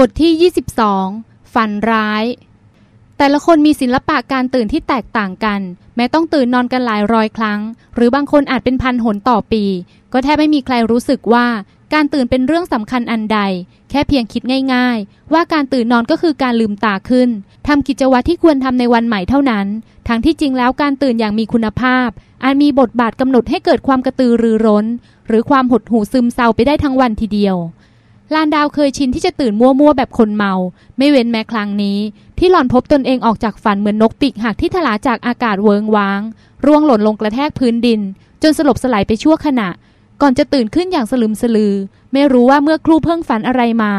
บทที่ 22 ฝันร้าย แต่ละคนมีศิลปะการตื่นที่แตกต่างกัน แม้ต้องตื่นนอนกันหลายร้อยครั้ง หรือบางคนอาจเป็นพันหนต่อปี ก็แทบไม่มีใครรู้สึกว่าการตื่นเป็นเรื่องสำคัญอันใด แค่เพียงคิดง่าย ๆ ว่าการตื่นนอนก็คือการลืมตาขึ้นทำกิจวัตรที่ควรทำในวันใหม่เท่านั้น ทั้งที่จริงแล้วการตื่นอย่างมีคุณภาพ อาจมีบทบาทกำหนดให้เกิดความกระตือรือร้น หรือความหดหู่ซึมเศร้าไปได้ทั้งวันทีเดียว ลานดาวเคยชินที่จะตื่นมั่วๆแบบคนเมา ไม่เว้นแม้ครั้งนี้ ที่หล่อนพบตนเองออกจากฝันเหมือนนกปีกหักที่ทลาจากอากาศเวิงว้าง ร่วงหล่นลงกระแทกพื้นดิน จนสลบสลายไปชั่วขณะ ก่อนจะตื่นขึ้นอย่างสลึมสลือ ไม่รู้ว่าเมื่อครู่เพิ่งฝันอะไรมา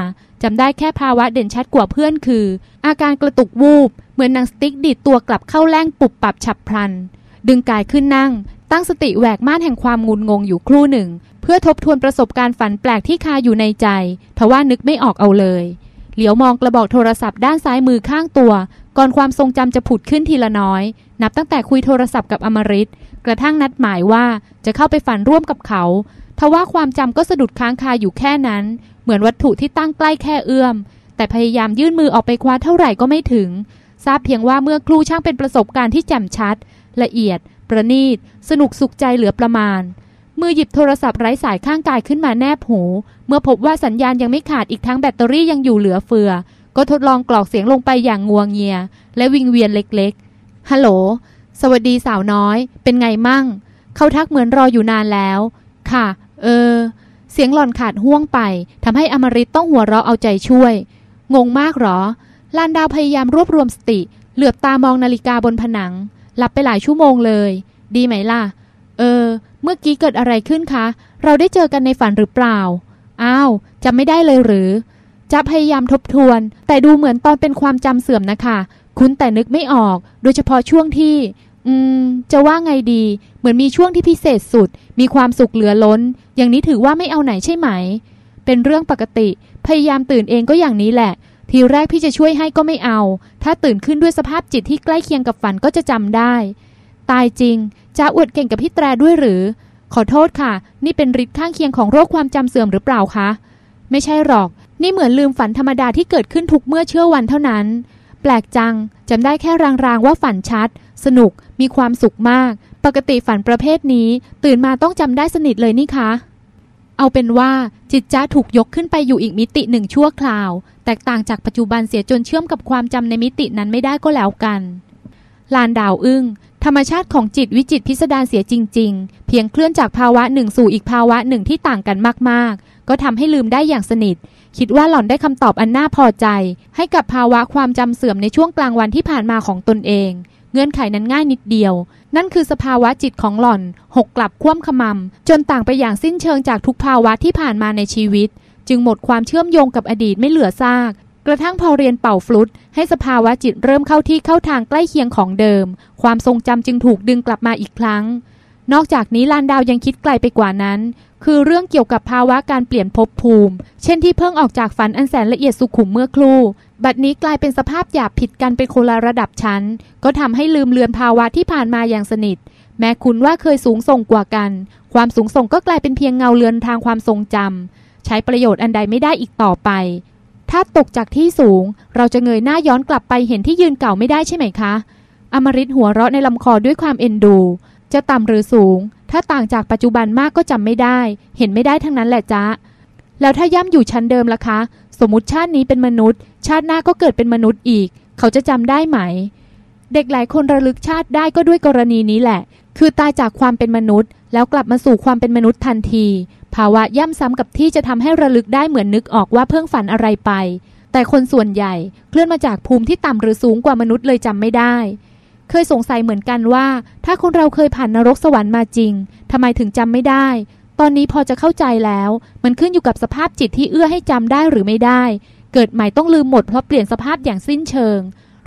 จำได้แค่ภาวะเด่นชัดกว่าเพื่อนคือ อาการกระตุกวูบ เหมือนนางสติ๊กดีดตัวกลับเข้าแรงปุบปับฉับพลัน ดึงกายขึ้นนั่ง ตั้งสติแหวกม่านแห่งความงุนงงอยู่ครู่หนึ่ง เพื่อทบทวนประสบการณ์ฝันแปลกที่คาอยู่ในใจทว่านึกไม่ออกเอาเลย เหลียวมองกระบอกโทรศัพท์ด้านซ้ายมือข้างตัว ก่อนความทรงจำจะผุดขึ้นทีละน้อย นับตั้งแต่คุยโทรศัพท์กับอมริตกระทั่งนัดหมายว่าจะเข้าไปฝันร่วมกับเขาทว่าความจำก็สะดุดค้างคาอยู่แค่นั้น เหมือนวัตถุที่ตั้งใกล้แค่เอื้อม แต่พยายามยื่นมือออกไปคว้าเท่าไหร่ก็ไม่ถึง ทราบเพียงว่าเมื่อครูช่างเป็นประสบการณ์ที่แจ่มชัด ละเอียด ประณีต สนุกสุขใจเหลือประมาณ มือหยิบโทรศัพท์ไร้สายข้างกายขึ้นมาแนบหู เมื่อพบว่าสัญญาณยังไม่ขาดอีกทั้งแบตเตอรี่ยังอยู่เหลือเฟือ ก็ทดลองกรอกเสียงลงไปอย่างงวงเงีย และวิงเวียนเล็กๆ ฮัลโหล สวัสดีสาวน้อย เป็นไงมั่ง เขาทักเหมือนรออยู่นานแล้ว ค่ะ เออ เสียงหล่อนขาดห่วงไปทำให้อมริตต้องหัวเราะเอาใจช่วย งงมากหรอ ลานดาวพยายามรวบรวมสติ เหลือบตามองนาฬิกาบนผนัง หลับไปหลายชั่วโมงเลย ดีไหมล่ะ เออ เมื่อกี้เกิดอะไรขึ้นคะ เราได้เจอกันในฝันหรือเปล่า อ้าวจำไม่ได้เลยหรือ จะพยายามทบทวน แต่ดูเหมือนตอนเป็นความจำเสื่อมนะคะ คุณแต่นึกไม่ออก โดยเฉพาะช่วงที่ อืม จะว่าไงดี เหมือนมีช่วงที่พิเศษสุด มีความสุขเหลือล้น อย่างนี้ถือว่าไม่เอาไหนใช่ไหม เป็นเรื่องปกติ พยายามตื่นเองก็อย่างนี้แหละทีแรกพี่จะช่วยให้ก็ไม่เอา ถ้าตื่นขึ้นด้วยสภาพจิตที่ใกล้เคียงกับฝันก็จะจำได้ ตายจริง จะอวดเก่งกับพี่แตรด้วยหรือ ขอโทษค่ะ นี่เป็นฤทธิ์ข้างเคียงของโรคความจำเสื่อมหรือเปล่าคะ ไม่ใช่หรอก นี่เหมือนลืมฝันธรรมดาที่เกิดขึ้นทุกเมื่อเชื่อวันเท่านั้น แปลกจังจำได้แค่รางๆว่าฝันชัด สนุก มีความสุขมาก ปกติฝันประเภทนี้ ตื่นมาต้องจำได้สนิทเลยนี่คะ เอาเป็นว่าจิตจ้าถูกยกขึ้นไปอยู่อีกมิติหนึ่งชั่วคราว แตกต่างจากปัจจุบันเสียจนเชื่อมกับความจำในมิตินั้นไม่ได้ก็แล้วกันลานดาวอึง้ง ธรรมชาติของจิตวิจิตพิสดารเสียจริง ๆ เพียงเคลื่อนจากภาวะหนึ่งสู่อีกภาวะหนึ่งที่ต่างกันมากๆ ก็ทำให้ลืมได้อย่างสนิท คิดว่าหล่อนได้คำตอบอันน่าพอใจ ให้กับภาวะความจำเสื่อมในช่วงกลางวันที่ผ่านมาของตนเอง เงื่อนไขนั้นง่ายนิดเดียว นั่นคือสภาวะจิตของหล่อน หกกลับคว่ำขมำจนต่างไปอย่างสิ้นเชิงจากทุกภาวะที่ผ่านมาในชีวิต จึงหมดความเชื่อมโยงกับอดีตไม่เหลือซาก กระทั่งพอเรียนเป่าฟลุตให้สภาวะจิตเริ่มเข้าที่เข้าทางใกล้เคียงของเดิม ความทรงจำจึงถูกดึงกลับมาอีกครั้ง นอกจากนี้ลานดาวยังคิดไกลไปกว่านั้น คือเรื่องเกี่ยวกับภาวะการเปลี่ยนภพภูมิ เช่นที่เพิ่งออกจากฝันอันแสนละเอียดสุขุมเมื่อครู่ บัดนี้กลายเป็นสภาพหยาบผิดกันเป็นคนละระดับชั้น ก็ทำให้ลืมเลือนภาวะที่ผ่านมาอย่างสนิท แม้คุณว่าเคยสูงส่งกว่ากัน ความสูงส่งก็กลายเป็นเพียงเงาเลือนทางความทรงจำใช้ประโยชน์อันใดไม่ได้อีกต่อไป ถ้าตกจากที่สูง เราจะเงยหน้าย้อนกลับไปเห็นที่ยืนเก่าไม่ได้ใช่ไหมคะ อมริตหัวเราะในลำคอด้วยความเอ็นดู จะต่ำหรือสูง ถ้าต่างจากปัจจุบันมากก็จำไม่ได้ เห็นไม่ได้ทั้งนั้นแหละจ๊ะ แล้วถ้าย่ำอยู่ชั้นเดิมล่ะคะ สมมติชาตินี้เป็นมนุษย์ ชาติหน้าก็เกิดเป็นมนุษย์อีก เขาจะจำได้ไหม เด็กหลายคนระลึกชาติได้ก็ด้วยกรณีนี้แหละ คือตายจากความเป็นมนุษย์ แล้วกลับมาสู่ความเป็นมนุษย์ทันที ภาวะย่ำซ้ำกับที่จะทำให้ระลึกได้เหมือนนึกออกว่าเพิ่งฝันอะไรไป แต่คนส่วนใหญ่เคลื่อนมาจากภูมิที่ต่ำหรือสูงกว่ามนุษย์เลยจำไม่ได้ เคยสงสัยเหมือนกันว่า ถ้าคนเราเคยผ่านนรกสวรรค์มาจริงทำไมถึงจำไม่ได้ ตอนนี้พอจะเข้าใจแล้ว มันขึ้นอยู่กับสภาพจิตที่เอื้อให้จำได้หรือไม่ได้ เกิดใหม่ต้องลืมหมดเพราะเปลี่ยนสภาพอย่างสิ้นเชิง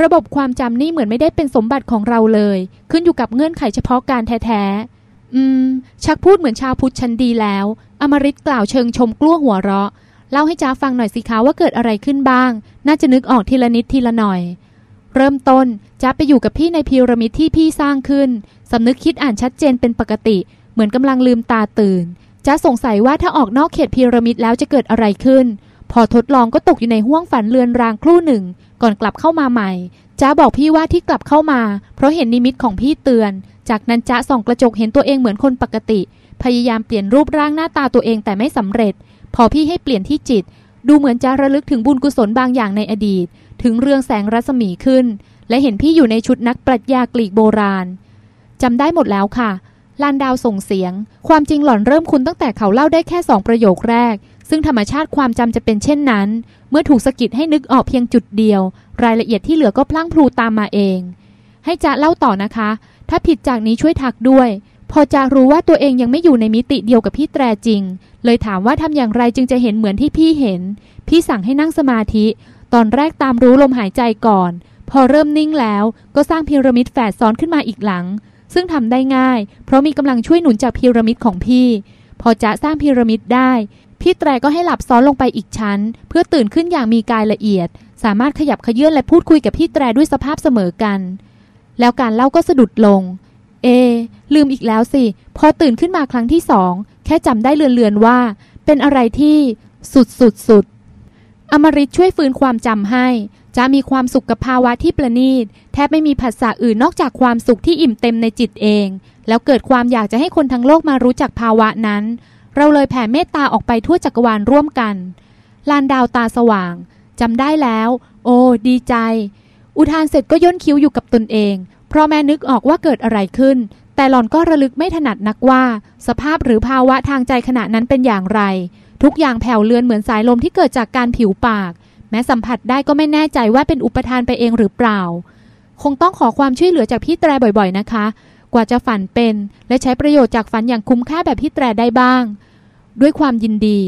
ระบบความจำนี่เหมือนไม่ได้เป็นสมบัติของเราเลย ขึ้นอยู่กับเงื่อนไขเฉพาะการแท้ๆ อืม ชักพูดเหมือนชาวพุทธชั้นดีแล้ว อมริตกล่าวเชิงชมกลั้วหัวเราะ เล่าให้จ้าฟังหน่อยสิคะว่าเกิดอะไรขึ้นบ้าง น่าจะนึกออกทีละนิดทีละหน่อย เริ่มต้นจ้าไปอยู่กับพี่ในพีระมิดที่พี่สร้างขึ้นสำนึกคิดอ่านชัดเจนเป็นปกติ เหมือนกำลังลืมตาตื่นจ้าสงสัยว่าถ้าออกนอกเขตพีระมิดแล้วจะเกิดอะไรขึ้น พอทดลองก็ตกอยู่ในห้วงฝันเลือนรางครู่หนึ่ง ก่อนกลับเข้ามาใหม่จ้าบอกพี่ว่าที่กลับเข้ามา เพราะเห็นนิมิตของพี่เตือน จากนั้นจ้าส่องกระจกเห็นตัวเองเหมือนคนปกติ พยายามเปลี่ยนรูปร่างหน้าตาตัวเองแต่ไม่สำเร็จ พอพี่ให้เปลี่ยนที่จิต ดูเหมือนจะระลึกถึงบุญกุศลบางอย่างในอดีต ถึงเรื่องแสงรัศมีขึ้น และเห็นพี่อยู่ในชุดนักปรัชญากรีกโบราณจำได้หมดแล้วค่ะลานดาวส่งเสียง ความจริงหล่อนเริ่มคุ้นตั้งแต่เขาเล่าได้แค่สองประโยคแรก ซึ่งธรรมชาติความจำจะเป็นเช่นนั้น เมื่อถูกสะกิดให้นึกออกเพียงจุดเดียว รายละเอียดที่เหลือก็พลั่งพลูตามมาเอง ให้จะเล่าต่อนะคะ ถ้าผิดจากนี้ช่วยทักด้วย พอจะรู้ว่าตัวเองยังไม่อยู่ในมิติเดียวกับพี่แตรจริง เลยถามว่าทำอย่างไรจึงจะเห็นเหมือนที่พี่เห็น พี่สั่งให้นั่งสมาธิ ตอนแรกตามรู้ลมหายใจก่อน พอเริ่มนิ่งแล้วก็สร้างพีระมิดแฝดซ้อนขึ้นมาอีกหลัง ซึ่งทำได้ง่าย เพราะมีกำลังช่วยหนุนจากพีระมิดของพี่พอจะสร้างพีระมิดได้ พี่แตรก็ให้หลับซ้อนลงไปอีกชั้น เพื่อตื่นขึ้นอย่างมีกายละเอียด สามารถขยับขยื่นและพูดคุยกับพี่แตรด้วยสภาพเสมอกัน แล้วการเล่าก็สะดุดลง เอ ลืมอีกแล้วสิ พอตื่นขึ้นมาครั้งที่สอง แค่จำได้เลือนๆว่า เป็นอะไรที่สุดสุดสุดอมริตช่วยฟื้นความจำให้ จะมีความสุขกับภาวะที่ประณีต แทบไม่มีภาษาอื่นนอกจากความสุขที่อิ่มเต็มในจิตเอง แล้วเกิดความอยากจะให้คนทั้งโลกมารู้จักภาวะนั้น เราเลยแผ่เมตตาออกไปทั่วจักรวาลร่วมกัน ลานดาวตาสว่างจำได้แล้ว โอ้ ดีใจ อุทานเสร็จก็ย่นคิ้วอยู่กับตนเอง เพราะแม่นึกออกว่าเกิดอะไรขึ้น แต่หล่อนก็ระลึกไม่ถนัดนักว่า สภาพหรือภาวะทางใจขณะนั้นเป็นอย่างไร ทุกอย่างแผ่วเลือนเหมือนสายลมที่เกิดจากการผิวปาก แม้สัมผัสได้ก็ไม่แน่ใจว่าเป็นอุปทานไปเองหรือเปล่า คงต้องขอความช่วยเหลือจากพี่แตรบ่อยๆนะคะ กว่าจะฝันเป็น และใช้ประโยชน์จากฝันอย่างคุ้มค่าแบบพี่แตรได้บ้าง ด้วยความยินดี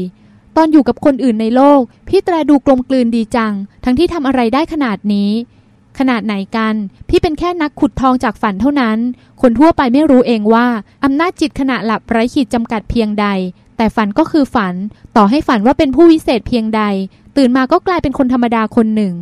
ตอนอยู่กับคนอื่นในโลก พี่แตรดูกลมกลืนดีจัง ทั้งที่ทำอะไรได้ขนาดนี้ ขนาดไหนกัน พี่เป็นแค่นักขุดทองจากฝันเท่านั้น คนทั่วไปไม่รู้เองว่าอำนาจจิตขณะหลับไร้ขีดจำกัดเพียงใด แต่ฝันก็คือฝัน ต่อให้ฝันว่าเป็นผู้วิเศษเพียงใด ตื่นมาก็กลายเป็นคนธรรมดาคนหนึ่ง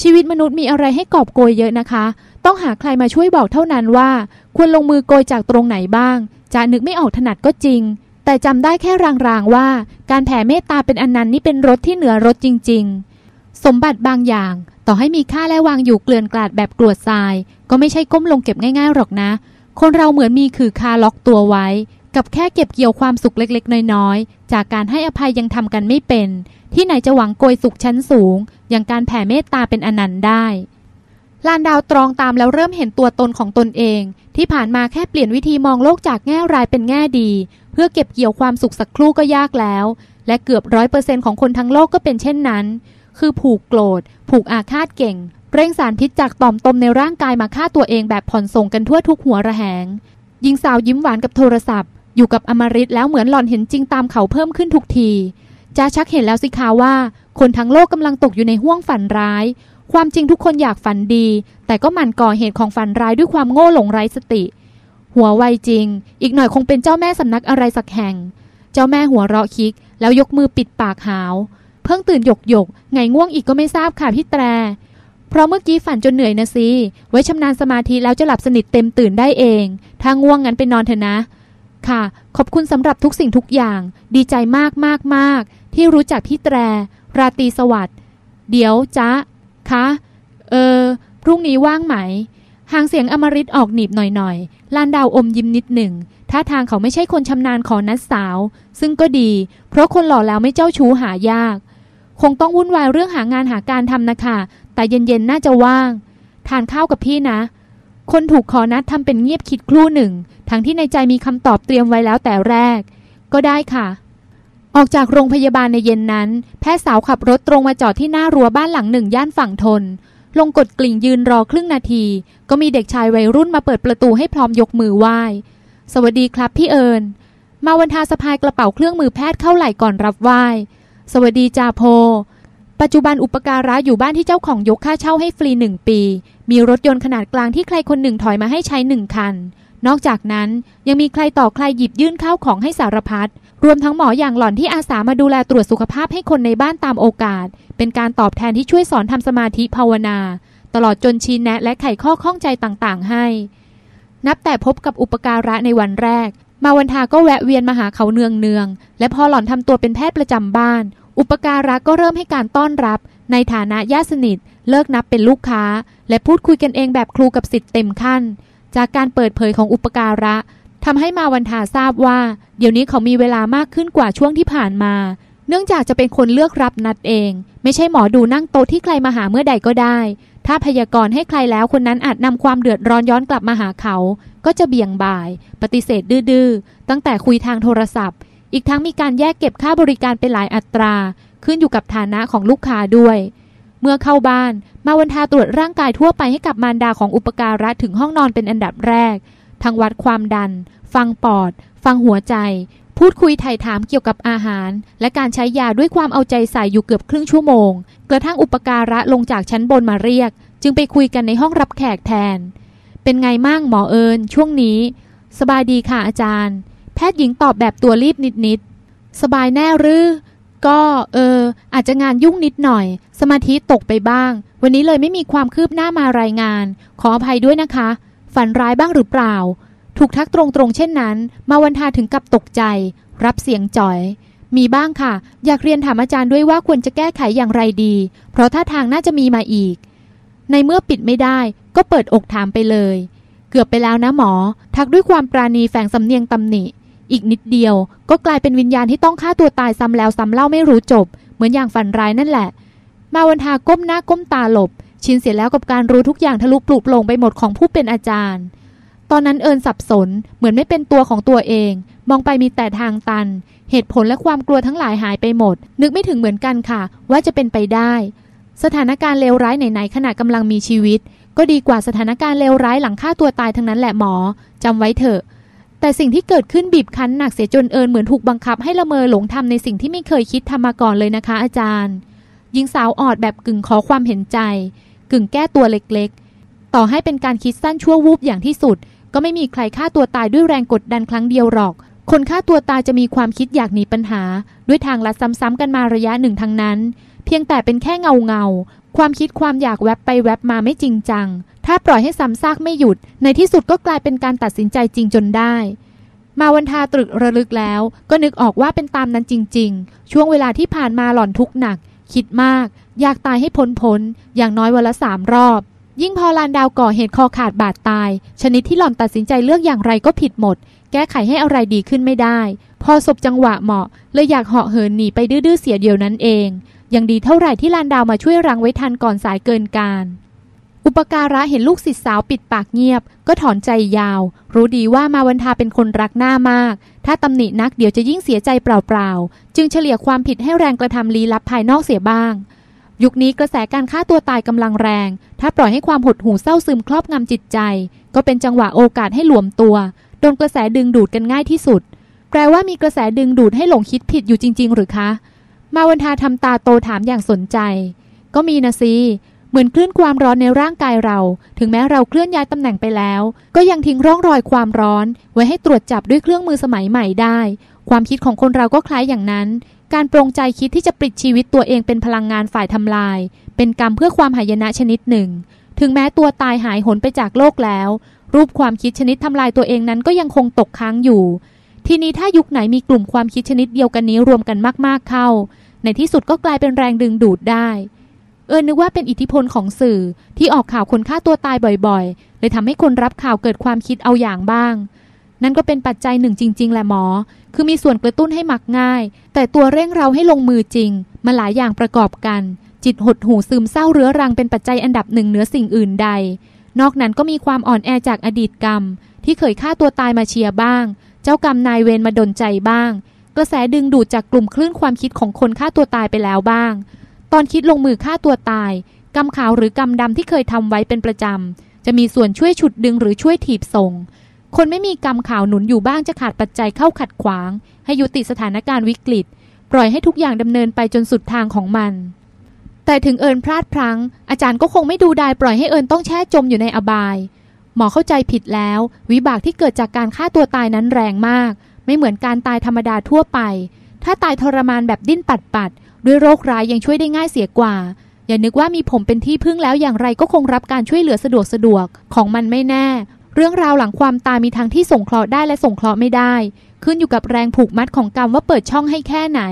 ชีวิตมนุษย์มีอะไรให้กอบโกยเยอะนะคะ ต้องหาใครมาช่วยบอกเท่านั้นว่า ควรลงมือโกยจากตรงไหนบ้าง จะนึกไม่ออกถนัดก็จริง แต่จำได้แค่รางๆว่า การแผ่เมตตาเป็นอันนั้นนี่เป็นรถที่เหนือรถจริง ๆ สมบัติบางอย่าง ต่อให้มีค่าและวางอยู่เกลื่อนกลาดแบบกรวดทราย ก็ไม่ใช่ก้มลงเก็บง่ายๆหรอกนะ คนเราเหมือนมีคือคาล็อกตัวไว้ กับแค่เก็บเกี่ยวความสุขเล็กๆ น้อยๆ จากการให้อภัยยังทำกันไม่เป็น ที่ไหนจะหวังโกยสุขชั้นสูง อย่างการแผ่เมตตาเป็นอนันต์ได้ลานดาวตรองตามแล้วเริ่มเห็นตัวตนของตนเอง ที่ผ่านมาแค่เปลี่ยนวิธีมองโลกจากแง่ร้ายเป็นแง่ดี เพื่อเก็บเกี่ยวความสุขสักครู่ก็ยากแล้ว และเกือบร้อยเปอร์เซ็นต์ของคนทั้งโลกก็เป็นเช่นนั้น คือผูกโกรธ ผูกอาฆาตเก่ง เร่งสารพิษจากต่อมตมในร่างกายมาฆ่าตัวเองแบบผ่อนส่งกันทั่วทุกหัวระแหงหญิงสาวยิ้มหวานกับโทรศัพท์ อยู่กับอมริตแล้วเหมือนหล่อนเห็นจริงตามเขาเพิ่มขึ้นทุกทีจ้าชักเห็นแล้วสิคะว่า คนทั้งโลกกำลังตกอยู่ในห่วงฝันร้าย ความจริงทุกคนอยากฝันดี แต่ก็หมั่นก่อเหตุของฝันร้ายด้วยความโง่หลงไร้สติ หัวไวจริง อีกหน่อยคงเป็นเจ้าแม่สำนักอะไรสักแห่ง เจ้าแม่หัวเราะคิก แล้วยกมือปิดปากหาว เพิ่งตื่นหยกหยกไงง่วงอีกก็ไม่ทราบค่ะพี่แตร เพราะเมื่อกี้ฝันจนเหนื่อยนะสิไว้ชำนาญสมาธิแล้วจะหลับสนิทเต็มตื่นได้เอง ถ้าง่วงงั้นไปนอนเถอะนะ ค่ะ ขอบคุณสำหรับทุกสิ่งทุกอย่าง ดีใจมากมากมากที่รู้จักพี่แตร ราตีสวัสดิ์เดี๋ยวจ๊ะคะเออ พรุ่งนี้ว่างไหม หางเสียงอมริตออกหนีบหน่อยๆลานดาวอมยิ้มนิดหนึ่งท่าทางเขาไม่ใช่คนชำนาญขอนัดสาว ซึ่งก็ดี เพราะคนหล่อแล้วไม่เจ้าชู้หายาก คงต้องวุ่นวายเรื่องหางานหาการทำนะคะ แต่เย็นๆน่าจะว่าง ทานข้าวกับพี่นะ คนถูกขอนัดทำเป็นเงียบคิดครู่หนึ่ง ทั้งที่ในใจมีคำตอบเตรียมไว้แล้วแต่แรก ก็ได้ค่ะ ออกจากโรงพยาบาลในเย็นนั้น แพทย์สาวขับรถตรงมาจอดที่หน้ารั้วบ้านหลังหนึ่งย่านฝั่งทน ลงกดกลิ่งยืนรอครึ่งนาที ก็มีเด็กชายวัยรุ่นมาเปิดประตูให้พร้อมยกมือไหว้ สวัสดีครับพี่เอิญมาวันทาสะพายกระเป๋าเครื่องมือแพทย์เข้าไหล่ก่อนรับไหว้ สวัสดีจ่าโพ ปัจจุบันอุปการะอยู่บ้านที่เจ้าของยกค่าเช่าให้ฟรีหนึ่งปี มีรถยนต์ขนาดกลางที่ใครคนหนึ่งถอยมาให้ใช้หนึ่งคัน นอกจากนั้นยังมีใครต่อใครหยิบยื่นข้าวของให้สารพัดรวมทั้งหมออย่างหล่อนที่อาสามาดูแลตรวจสุขภาพให้คนในบ้านตามโอกาส เป็นการตอบแทนที่ช่วยสอนทำสมาธิภาวนา ตลอดจนชี้แนะและไขข้อข้องใจต่างๆ ให้ นับแต่พบกับอุปการะในวันแรก มาวันทาก็แวะเวียนมาหาเขาเนืองเนืองและพอหล่อนทำตัวเป็นแพทย์ประจำบ้านอุอุปการะก็เริ่มให้การต้อนรับ ในฐานะญาติสนิท เลิกนับเป็นลูกค้า และพูดคุยกันเองแบบครูกับสิทธิ์เต็มขั้น จากการเปิดเผยของอุปการะทำให้มาวันทาทราบว่า เดี๋ยวนี้เขามีเวลามากขึ้นกว่าช่วงที่ผ่านมา เนื่องจากจะเป็นคนเลือกรับนัดเอง ไม่ใช่หมอดูนั่งโต๊ะที่ใครมาหาเมื่อใดก็ได้ ถ้าพยากรณ์ให้ใครแล้วคนนั้นอาจนำความเดือดร้อนย้อนกลับมาหาเขา ก็จะเบี่ยงบ่าย ปฏิเสธดื้อๆตั้งแต่คุยทางโทรศัพท์ อีกทั้งมีการแยกเก็บค่าบริการเป็นหลายอัตรา ขึ้นอยู่กับฐานะของลูกค้าด้วย เมื่อเข้าบ้าน มาวันทาตรวจร่างกายทั่วไปให้กับมารดาของอุปการะถึงห้องนอนเป็นอันดับแรกทางวัดความดัน ฟังปอด ฟังหัวใจ พูดคุยไถ่ถามเกี่ยวกับอาหาร และการใช้ยาด้วยความเอาใจใส่อยู่เกือบครึ่งชั่วโมง กระทั่งอุปการะลงจากชั้นบนมาเรียก จึงไปคุยกันในห้องรับแขกแทน เป็นไงมั่งหมอเอิญช่วงนี้ สบายดีค่ะอาจารย์ แพทย์หญิงตอบแบบตัวรีบนิดๆสบายแน่หรือก็ เออ อาจจะงานยุ่งนิดหน่อย สมาธิตกไปบ้าง วันนี้เลยไม่มีความคืบหน้ามารายงาน ขออภัยด้วยนะคะ ฝันร้ายบ้างหรือเปล่า ถูกทักตรงๆเช่นนั้น มาวันทาถึงกับตกใจ รับเสียงจ่อย มีบ้างค่ะ อยากเรียนถามอาจารย์ด้วยว่าควรจะแก้ไขอย่างไรดี เพราะท่าทางน่าจะมีมาอีก ในเมื่อปิดไม่ได้ ก็เปิดอกถามไปเลย เกือบไปแล้วนะหมอ ทักด้วยความปราณีแฝงสำเนียงตำหนิอีกนิดเดียวก็กลายเป็นวิญญาณที่ต้องฆ่าตัวตายซ้ำแล้วซ้ำเล่าไม่รู้จบ เหมือนอย่างฝันร้ายนั่นแหละ มาวันทาก้มหน้าก้มตาหลบ ชินเสียแล้วกับการรู้ทุกอย่างทะลุปลุกโปร่งไปหมดของผู้เป็นอาจารย์ ตอนนั้นเอิญสับสน เหมือนไม่เป็นตัวของตัวเอง มองไปมีแต่ทางตัน เหตุผลและความกลัวทั้งหลายหายไปหมด นึกไม่ถึงเหมือนกันค่ะ ว่าจะเป็นไปได้ สถานการณ์เลวร้ายไหนๆขณะกำลังมีชีวิต ก็ดีกว่าสถานการณ์เลวร้ายหลังฆ่าตัวตายทั้งนั้นแหละหมอจำไว้เถอะ แต่สิ่งที่เกิดขึ้นบีบคั้นหนักเสียจนเอิญเหมือนถูกบังคับให้ละเมอหลงทำในสิ่งที่ไม่เคยคิดทำมาก่อนเลยนะคะ อาจารย์ หญิงสาวออดแบบกึ่งขอความเห็นใจ กึ่งแก้ตัวเล็กๆ ต่อให้เป็นการคิดสั้นชั่ววูบอย่างที่สุด ก็ไม่มีใครฆ่าตัวตายด้วยแรงกดดันครั้งเดียวหรอก คนฆ่าตัวตายจะมีความคิดอยากหนีปัญหา ด้วยทางลัดซ้ำๆกันมาระยะหนึ่งทางนั้น เพียงแต่เป็นแค่เงาเงา ความคิดความอยากแวบไปแวบมาไม่จริงจัง ถ้าปล่อยให้ซ้ำซากไม่หยุด ในที่สุดก็กลายเป็นการตัดสินใจจริงจนได้ มาวันทาตรึกระลึกแล้ว ก็นึกออกว่าเป็นตามนั้นจริง ๆ ช่วงเวลาที่ผ่านมาหล่อนทุกข์หนัก คิดมาก อยากตายให้พ้นพ้น อย่างน้อยวันละสามรอบ ยิ่งพอลานดาวก่อเหตุคอขาดบาดตาย ชนิดที่หล่อนตัดสินใจเลือกอย่างไรก็ผิดหมด แก้ไขให้อะไรดีขึ้นไม่ได้ พอสบจังหวะเหมาะเลยอยากเหาะเหินหนีไปดื้อๆเสียเดียวนั้นเอง ยังดีเท่าไหร่ที่ลานดาวมาช่วยรังไว้ทันก่อนสายเกินการ อุปการะเห็นลูกศิษย์สาวปิดปากเงียบ ก็ถอนใจยาว รู้ดีว่ามาวันทาเป็นคนรักหน้ามาก ถ้าตำหนินักเดี๋ยวจะยิ่งเสียใจเปล่าๆ จึงเฉลี่ยความผิดให้แรงกระทำลี้ลับภายนอกเสียบ้าง ยุคนี้กระแสการฆ่าตัวตายกำลังแรง ถ้าปล่อยให้ความหดหู่เศร้าซึมครอบงำจิตใจ ก็เป็นจังหวะโอกาสให้หลวมตัวโดนกระแสดึงดูดกันง่ายที่สุด แปลว่ามีกระแสดึงดูดให้หลงคิดผิดอยู่จริง ๆ หรือคะ มาวันทาทำตาโตถามอย่างสนใจ ก็มีนะสิเหมือนคลื่นความร้อนในร่างกายเรา ถึงแม้เราเคลื่อนย้ายตำแหน่งไปแล้ว ก็ยังทิ้งร่องรอยความร้อน ไว้ให้ตรวจจับด้วยเครื่องมือสมัยใหม่ได้ ความคิดของคนเราก็คล้ายอย่างนั้น การปรงใจคิดที่จะปลิดชีวิตตัวเองเป็นพลังงานฝ่ายทำลาย เป็นกรรมเพื่อความหายนะชนิดหนึ่ง ถึงแม้ตัวตายหายหนไปจากโลกแล้ว รูปความคิดชนิดทำลายตัวเองนั้นก็ยังคงตกค้างอยู่ ทีนี้ถ้ายุคไหนมีกลุ่มความคิดชนิดเดียวกันนี้รวมกันมากๆเข้า ในที่สุดก็กลายเป็นแรงดึงดูดได้ เออนึกว่าเป็นอิทธิพลของสื่อที่ออกข่าวคนฆ่าตัวตายบ่อยๆ เลยทำให้คนรับข่าวเกิดความคิดเอาอย่างบ้าง นั่นก็เป็นปัจจัยหนึ่งจริง ๆ แหละหมอ คือมีส่วนกระตุ้นให้มักง่าย แต่ตัวเร่งเราให้ลงมือจริง มาหลายอย่างประกอบกัน จิตหดหูซึมเศร้าเรื้อรังเป็นปัจจัยอันดับหนึ่งเหนือสิ่งอื่นใด นอกนั้นก็มีความอ่อนแอจากอดีตกรรม ที่เคยฆ่าตัวตายมาเชียร์บ้าง เจ้ากรรมนายเวรมาดนใจบ้าง กระแสดึงดูดจากกลุ่มคลื่นความคิดของคนฆ่าตัวตายไปแล้วบ้าง ตอนคิดลงมือฆ่าตัวตาย กรรมขาวหรือกรรมดำที่เคยทำไว้เป็นประจำ จะมีส่วนช่วยฉุดดึงหรือช่วยถีบส่ง คนไม่มีกรรมขาวหนุนอยู่บ้างจะขาดปัจจัยเข้าขัดขวาง ให้ยุติสถานการณ์วิกฤต ปล่อยให้ทุกอย่างดำเนินไปจนสุดทางของมันแต่ถึงเอิญพลาดพลั้ง อาจารย์ก็คงไม่ดูดายปล่อยให้เอิญต้องแช่จมอยู่ในอบาย หมอเข้าใจผิดแล้ว วิบากที่เกิดจากการฆ่าตัวตายนั้นแรงมาก ไม่เหมือนการตายธรรมดาทั่วไป ถ้าตายทรมานแบบดิ้นปัดปัดๆด้วยโรคร้ายยังช่วยได้ง่ายเสียกว่า อย่านึกว่ามีผมเป็นที่พึ่งแล้วอย่างไรก็คงรับการช่วยเหลือสะดวกสะดวกของมันไม่แน่ เรื่องราวหลังความตายมีทั้งที่ส่งเคราะห์ได้และส่งเคราะห์ไม่ได้ ขึ้นอยู่กับแรงผูกมัดของกรรมว่าเปิดช่องให้แค่ไหน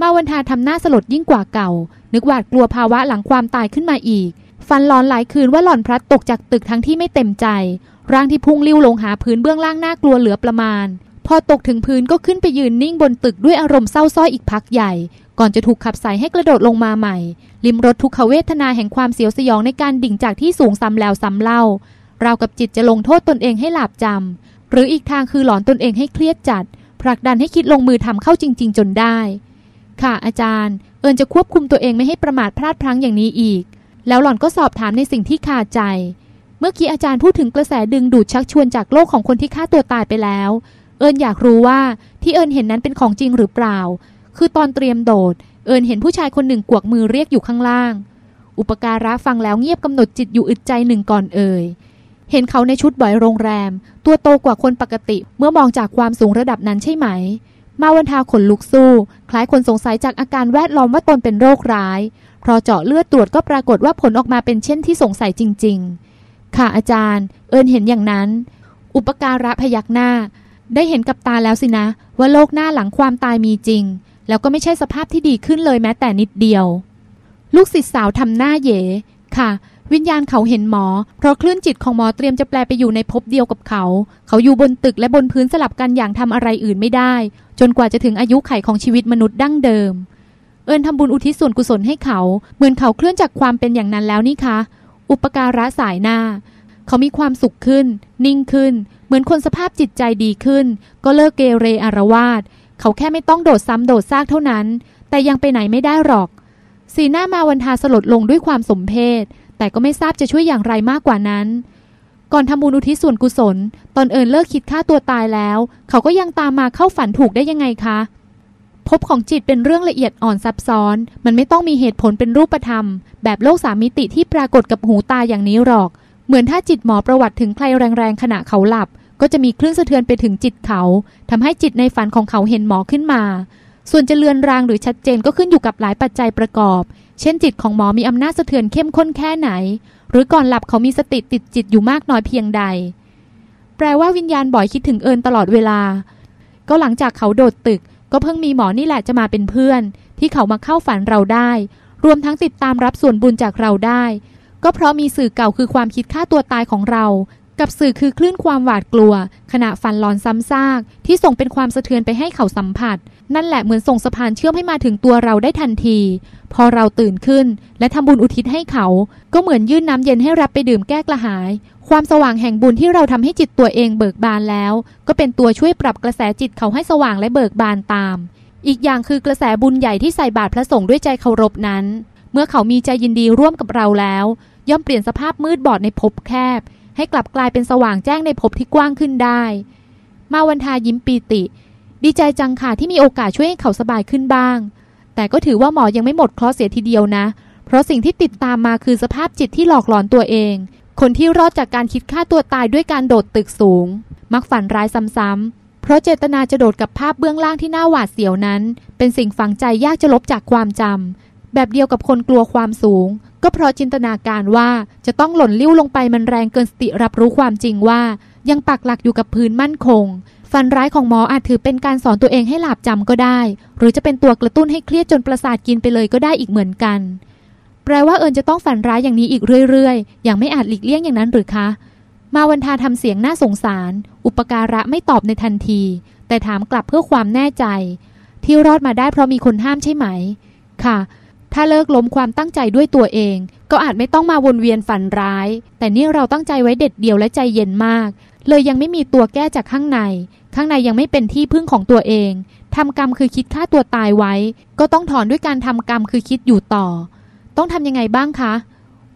มาวันทาทำหน้าสลดยิ่งกว่าเก่า นึกหวาดกลัวภาวะหลังความตายขึ้นมาอีก ฟันหลอนหลายคืนว่าหล่อนพลัดตกจากตึกทั้งที่ไม่เต็มใจ ร่างที่พุ่งลิ้วลงหาพื้นเบื้องล่างน่ากลัวเหลือประมาณ พอตกถึงพื้นก็ขึ้นไปยืนนิ่งบนตึกด้วยอารมณ์เศร้าส้อยอีกพักใหญ่ ก่อนจะถูกขับใส่ให้กระโดดลงมาใหม่ ลิมรถทุกขเวทนาแห่งความเสียวสยองในการดิ่งจากที่สูงซ้ำแล้วซ้ำเล่าราวกับจิตจะลงโทษตนเองให้หลาบจำหรืออีกทางคือหลอนตนเองให้เครียดจัด ผลักดันให้คิดลงมือทำเข้าจริง ๆ จนได้ ค่ะอาจารย์ เอิญจะควบคุมตัวเองไม่ให้ประมาทพลาดพลั้งอย่างนี้อีก แล้วหล่อนก็สอบถามในสิ่งที่คาใจ เมื่อกี้อาจารย์พูดถึงกระแสดึงดูดชักชวนจากโลกของคนที่ฆ่าตัวตายไปแล้ว เอิญอยากรู้ว่าที่เอิญเห็นนั้นเป็นของจริงหรือเปล่า คือตอนเตรียมโดด เอิญเห็นผู้ชายคนหนึ่งกวกมือเรียกอยู่ข้างล่าง อุปการะฟังแล้วเงียบกำหนดจิตอยู่อึดใจหนึ่งก่อนเอ่ยเห็นเขาในชุดบ่อยโรงแรม ตัวโตกว่าคนปกติ เมื่อมองจากความสูงระดับนั้นใช่ไหม มาวันทาขนลุกสู้ คล้ายคนสงสัยจากอาการแวดล้อมว่าตนเป็นโรคร้าย พอเจาะเลือดตรวจก็ปรากฏว่าผลออกมาเป็นเช่นที่สงสัยจริง ๆ ค่ะอาจารย์ เอิญเห็นอย่างนั้น อุปการะพยักหน้า ได้เห็นกับตาแล้วสินะ ว่าโลกหน้าหลังความตายมีจริง แล้วก็ไม่ใช่สภาพที่ดีขึ้นเลยแม้แต่นิดเดียว ลูกศิษย์สาวทำหน้าเยค่ะ วิญญาณเขาเห็นหมอ เพราะคลื่นจิตของหมอเตรียมจะแปลไปอยู่ในภพเดียวกับเขา เขาอยู่บนตึกและบนพื้นสลับกันอย่างทำอะไรอื่นไม่ได้ จนกว่าจะถึงอายุไขของชีวิตมนุษย์ดั้งเดิม เอิญทำบุญอุทิศส่วนกุศลให้เขา เหมือนเขาเคลื่อนจากความเป็นอย่างนั้นแล้วนี่คะ อุปการะสายหน้า เขามีความสุขขึ้น นิ่งขึ้น เหมือนคนสภาพจิตใจดีขึ้น ก็เลิกเกเรอารวาสเขาแค่ไม่ต้องโดดซ้ำโดดซากเท่านั้น แต่ยังไปไหนไม่ได้หรอก สีหน้ามาวันทาสลดลงด้วยความสมเพชแต่ก็ไม่ทราบจะช่วยอย่างไรมากกว่านั้นก่อนทำบุญอุทิศส่วนกุศล ตอนเอิญเลิกคิดฆ่าตัวตายแล้ว เขาก็ยังตามมาเข้าฝันถูกได้ยังไงคะ พบของจิตเป็นเรื่องละเอียดอ่อนซับซ้อน มันไม่ต้องมีเหตุผลเป็นรูปธรรม แบบโลกสามิติที่ปรากฏกับหูตาอย่างนี้หรอก เหมือนถ้าจิตหมอประวัติถึงใครแรงๆขณะเขาหลับ ก็จะมีคลื่นสะเทือนไปถึงจิตเขาทำให้จิตในฝันของเขาเห็นหมอขึ้นมา ส่วนจะเลือนรางหรือชัดเจนก็ขึ้นอยู่กับหลายปัจจัยประกอบ เช่นจิตของหมอมีอำนาจสะเทือนเข้มข้นแค่ไหน หรือก่อนหลับเขามีสติติดจิตอยู่มากน้อยเพียงใด แปลว่าวิญญาณบ่อยคิดถึงเอิญตลอดเวลา ก็หลังจากเขาโดดตึก ก็เพิ่งมีหมอนี่แหละจะมาเป็นเพื่อน ที่เขามาเข้าฝันเราได้ รวมทั้งติดตามรับส่วนบุญจากเราได้ ก็เพราะมีสื่อเก่าคือความคิดฆ่าตัวตายของเรา กับสื่อคือคลื่นความหวาดกลัว ขณะฝันหลอนซ้ำซาก ที่ส่งเป็นความสะเทือนไปให้เขาสัมผัส นั่นแหละเหมือนส่งสะพานเชื่อมให้มาถึงตัวเราได้ทันที พอเราตื่นขึ้น และทำบุญอุทิศให้เขา ก็เหมือนยื่นน้ำเย็นให้รับไปดื่มแก้กระหาย ความสว่างแห่งบุญที่เราทำให้จิตตัวเองเบิกบานแล้ว ก็เป็นตัวช่วยปรับกระแสจิตเขาให้สว่างและเบิกบานตาม อีกอย่างคือกระแสบุญใหญ่ที่ใส่บาตรพระสงฆ์ด้วยใจเคารพนั้น เมื่อเขามีใจยินดีร่วมกับเราแล้ว ย่อมเปลี่ยนสภาพมืดบอดในภพแคบ ให้กลับกลายเป็นสว่างแจ้งในภพที่กว้างขึ้นได้ มาวันทายิ้มปีติ ดีใจจังค่ะที่มีโอกาสช่วยให้เขาสบายขึ้นบ้าง แต่ก็ถือว่าหมอยังไม่หมดเคราะห์เสียทีเดียวนะ เพราะสิ่งที่ติดตามมาคือสภาพจิตที่หลอกหลอนตัวเอง คนที่รอดจากการคิดฆ่าตัวตายด้วยการโดดตึกสูง มักฝันร้ายซ้ำๆ เพราะเจตนาจะโดดกับภาพเบื้องล่างที่น่าหวาดเสียวนั้น เป็นสิ่งฝังใจยากจะลบจากความจำแบบเดียวกับคนกลัวความสูง ก็เพราะจินตนาการว่าจะต้องหล่นลิ้วลงไปมันแรงเกินสติรับรู้ความจริงว่า ยังปักหลักอยู่กับพื้นมั่นคง ฝันร้ายของหมออาจถือเป็นการสอนตัวเองให้หลับจำก็ได้ หรือจะเป็นตัวกระตุ้นให้เครียดจนประสาทกินไปเลยก็ได้อีกเหมือนกัน แปลว่าเอิญจะต้องฝันร้ายอย่างนี้อีกเรื่อยๆ อย่างไม่อาจหลีกเลี่ยงอย่างนั้นหรือคะ มาวันทาทำเสียงน่าสงสาร อุปการะไม่ตอบในทันที แต่ถามกลับเพื่อความแน่ใจ ที่รอดมาได้เพราะมีคนห้ามใช่ไหม ค่ะ ถ้าเลิกล้มความตั้งใจด้วยตัวเอง ก็อาจไม่ต้องมาวนเวียนฝันร้าย แต่นี่เราตั้งใจไว้เด็ดเดียวและใจเย็นมาก เลยยังไม่มีตัวแก้จากข้างใน ข้างในยังไม่เป็นที่พึ่งของตัวเองทำกรรมคือคิดฆ่าตัวตายไว้ ก็ต้องถอนด้วยการทำกรรมคือคิดอยู่ต่อ ต้องทำยังไงบ้างคะ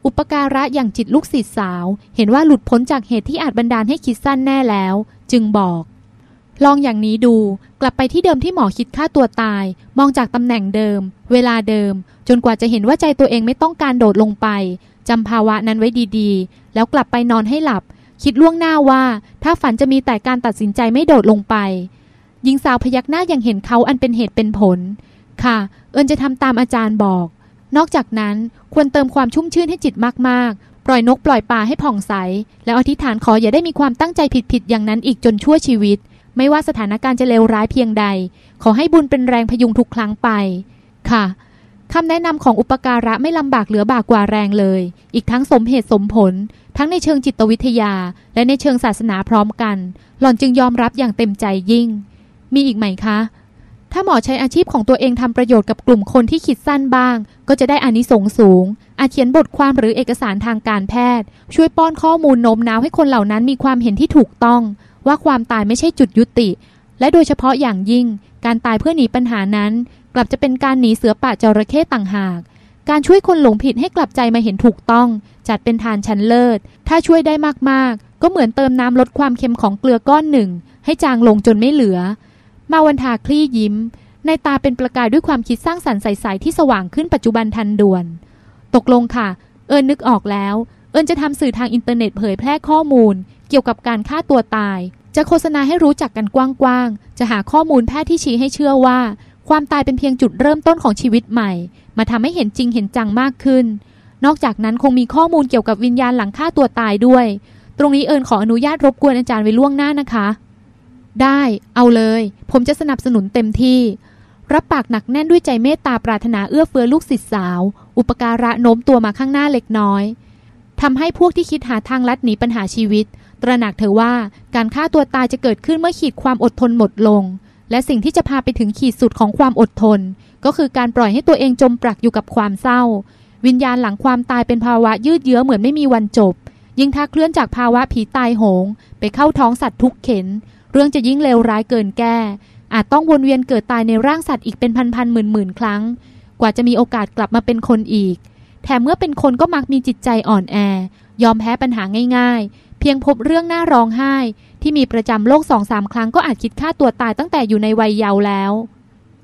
อุปการะอย่างจิตลูกศิษย์สาว เห็นว่าหลุดพ้นจากเหตุที่อาจบันดาลให้คิดสั้นแน่แล้ว จึงบอก ลองอย่างนี้ดูกลับไปที่เดิมที่หมอคิดฆ่าตัวตาย มองจากตำแหน่งเดิม เวลาเดิม จนกว่าจะเห็นว่าใจตัวเองไม่ต้องการโดดลงไปจำภาวะนั้นไว้ดีๆ แล้วกลับไปนอนให้หลับ คิดล่วงหน้าว่า ถ้าฝันจะมีแต่การตัดสินใจไม่โดดลงไปหญิงสาวพยักหน้าอย่างเห็นเขาอันเป็นเหตุเป็นผล ค่ะ เอิญจะทำตามอาจารย์บอก นอกจากนั้นควรเติมความชุ่มชื่นให้จิตมากๆ ปล่อยนกปล่อยปลาให้ผ่องใส แล้วอธิษฐานขออย่าได้มีความตั้งใจผิดๆอย่างนั้นอีกจนชั่วชีวิต ไม่ว่าสถานการณ์จะเลวร้ายเพียงใด ขอให้บุญเป็นแรงพยุงทุกครั้งไป ค่ะคำแนะนำของอุปการะไม่ลำบากเหลือบากกว่าแรงเลย อีกทั้งสมเหตุสมผล ทั้งในเชิงจิตวิทยา และในเชิงศาสนาพร้อมกัน หล่อนจึงยอมรับอย่างเต็มใจยิ่ง มีอีกไหมคะ ถ้าหมอใช้อาชีพของตัวเองทำประโยชน์กับกลุ่มคนที่คิดสั้นบ้าง ก็จะได้อานิสงส์สูง อาจเขียนบทความหรือเอกสารทางการแพทย์ ช่วยป้อนข้อมูลโน้มน้าวให้คนเหล่านั้นมีความเห็นที่ถูกต้อง ว่าความตายไม่ใช่จุดยุติ และโดยเฉพาะอย่างยิ่ง การตายเพื่อหนีปัญหานั้น กลับจะเป็นการหนีเสือป่าจระเข้ต่างหาก การช่วยคนหลงผิดให้กลับใจมาเห็นถูกต้อง จัดเป็นทานชั้นเลิศ ถ้าช่วยได้มากๆ ก็เหมือนเติมน้ำลดความเค็มของเกลือก้อนหนึ่ง ให้จางลงจนไม่เหลือ มาวันทาคลี่ยิ้ม ในตาเป็นประกายด้วยความคิดสร้างสรรค์ใสๆที่สว่างขึ้นปัจจุบันทันด่วน ตกลงค่ะ เอิญนึกออกแล้ว เอิญจะทำสื่อทางอินเทอร์เน็ตเผยแพร่ข้อมูล เกี่ยวกับการฆ่าตัวตาย จะโฆษณาให้รู้จักกันกว้างๆ จะหาข้อมูลแพทย์ที่ชี้ให้เชื่อว่า ความตายเป็นเพียงจุดเริ่มต้นของชีวิตใหม่ มาทำให้เห็นจริงเห็นจังมากขึ้น นอกจากนั้นคงมีข้อมูลเกี่ยวกับวิญญาณหลังฆ่าตัวตายด้วย ตรงนี้เอิญขออนุญาตรบกวนอาจารย์ไว้ล่วงหน้านะคะ ได้เอาเลย ผมจะสนับสนุนเต็มที่ รับปากหนักแน่นด้วยใจเมตตาปรารถนาเอื้อเฟื้อลูกศิษย์สาว อุปการะโน้มตัวมาข้างหน้าเล็กน้อยทำให้พวกที่คิดหาทางลัดหนีปัญหาชีวิต ตระหนักเถอว่าการฆ่าตัวตายจะเกิดขึ้นเมื่อขีดความอดทนหมดลง และสิ่งที่จะพาไปถึงขีดสุดของความอดทน ก็คือการปล่อยให้ตัวเองจมปลักอยู่กับความเศร้า วิญญาณหลังความตายเป็นภาวะยืดเยื้อเหมือนไม่มีวันจบ ยิ่งถ้าเคลื่อนจากภาวะผีตายโหง ไปเข้าท้องสัตว์ทุกเข็น เรื่องจะยิ่งเลวร้ายเกินแก้ อาจต้องวนเวียนเกิดตายในร่างสัตว์อีกเป็นพันๆหมื่นๆครั้ง กว่าจะมีโอกาสกลับมาเป็นคนอีก แถมเมื่อเป็นคนก็มักมีจิตใจอ่อนแอ ยอมแพ้ปัญหาง่าย ๆ เพียงพบเรื่องน่าร้องไห้ ที่มีประจำโลกสองสามครั้งก็อาจคิดฆ่าตัวตายตั้งแต่อยู่ในวัยเยาว์แล้ว